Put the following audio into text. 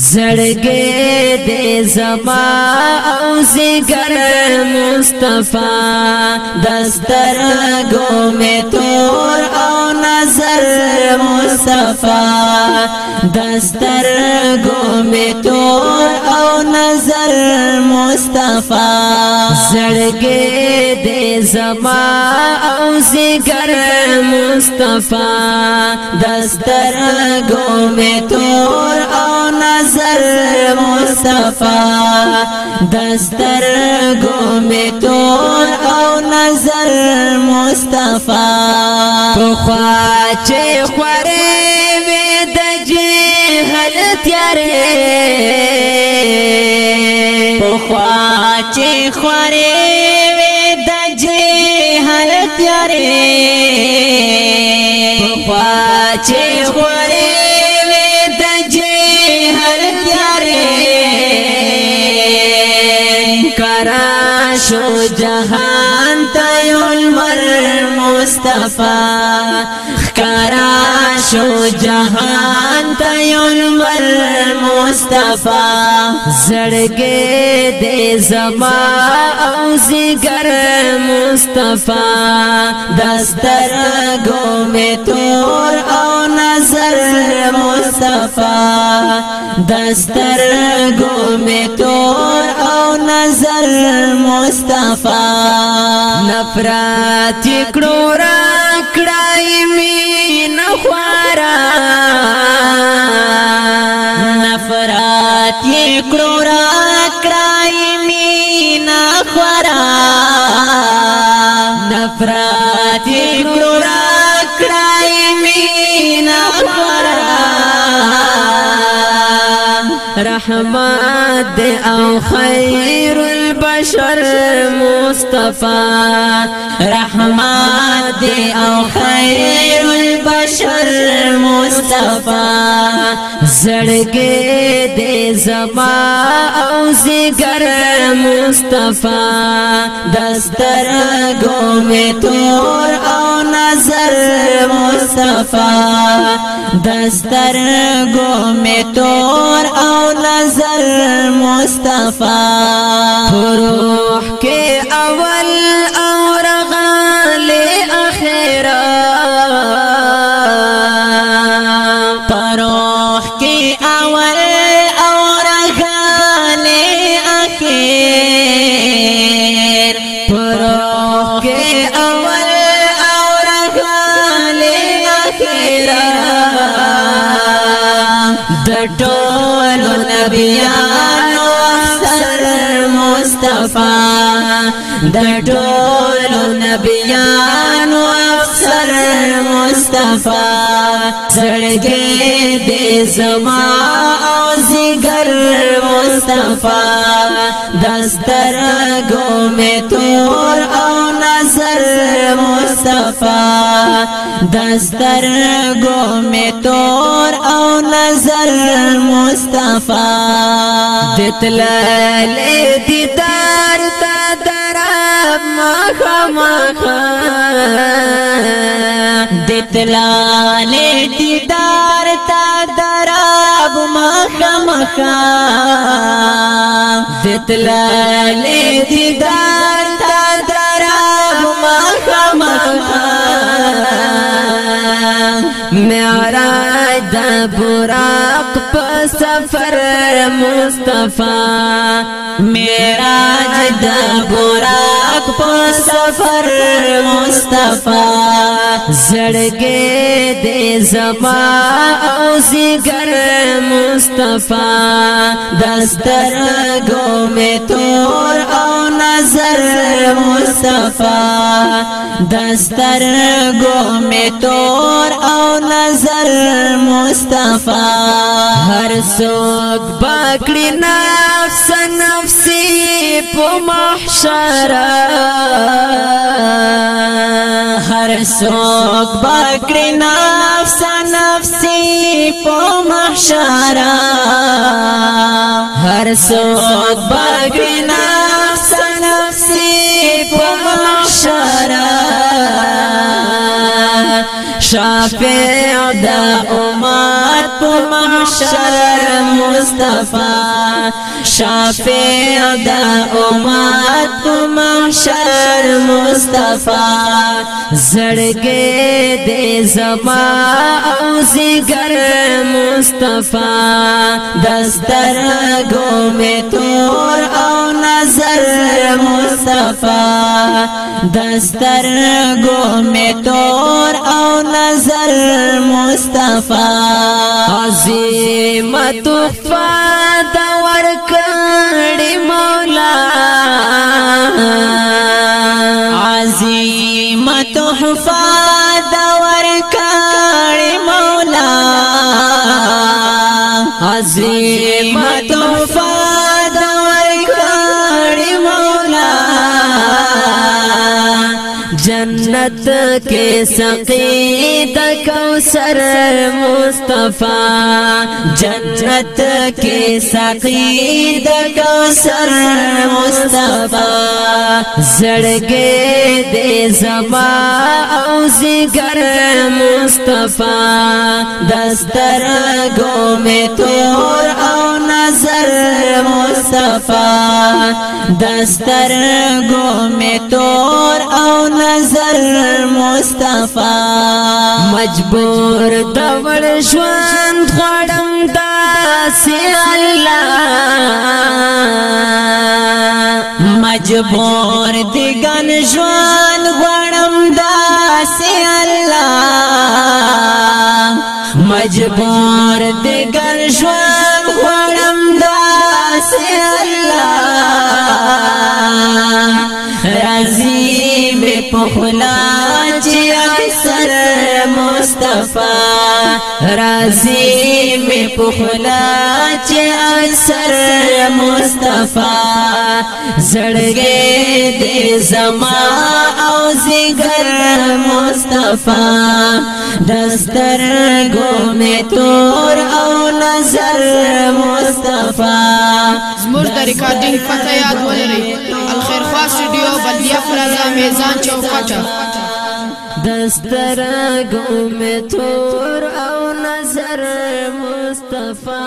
سڑ کے دیسباؤ گرمفیٰ دستر گو میں تور او نظر مستفیٰ دستر گو میں تو او نظر مستعفی سڑک دیس باسی گرمفی دستر گو میں تور صفا دستر گو می تور او نظر مصطفی تو خواچه خوره وی دجی حل تیاره تو خواچه خوره وی دجی حل تیاره تو خواچه خوره شو جهان تیول مر مصطفی خکارا شو جهان تیول مر مصطفی زړګې دې زما او زګر مصطفی دستر ګو می تو دستر گو میں تور او نظر مصطفی نفرات کړو را کړای می نخوارا نفرات کړو را کړای می نخوارا نفرات کړو را کړای می نخوارا رحمت دے او خیر البشر مصطفی رحمت دے او خیر البشر مصطفی دې زما او زګر مصطفی دستر گو تور او نظر مصطفی دستر گو تور او نظر مصطفی روح کې نبیانو سر د ڈبر مستفا ڈول یانوسر مستفی چڑگے دیس ماسی گر مستفا دست گو میں تو سر مصطفی دستر گو میں تور او نظر مصطفی لے دیدار تا دراب مخا مخا لے دیدار تا دراب مخا مخا لے دیدار خامخا معراج د برا حق په سفر مصطفی معراج د براق په سفر مصطفی زړګې دې زما او زګر مصطفی دستر ګومې تور او نظر مصطفی دستر ګومې تور او نظر مصطفی هر څوک باکړي نفس نفسي په محشر هر څوک باکړي نفس نفسي په محشر هر څوک باکړي نفس نفسي په محشر شافع د عمر تم شر شافع دا دم شر مصطفیٰ زڑگے دے زمان روزګر مصطفی دستر گو می تور او نظر مصطفی دستر گو می تور او نظر مصطفی عظمت فاد ورکړی مولا عظمت فاد عظیمت جنت کے سقید کوثر مصطفی جنت کے سقید کوثر مصطفی زڑگے دے زما او زگر مصطفی دستر گو میں تور او نظر مصطفی دستر گو میں تور او نظر مصطفی مجبور د ور ژوند خړم داسې الله مجبور دی ګن ژوند غړم داسې الله مجبور دی ګن ژوند غړم داسې الله رازي می پخلا چې اکثر مصطفی رازی می پخلا چې اکثر مصطفی زړګې دې زما او زګر مصطفی دستر ګو می تور او نظر مصطفی زموږ د ریکارډینګ پته یاد ولرئ نوا سټډیو بلدیا پلازا میزان چوکټ دستر گوم تور او نظر مصطفی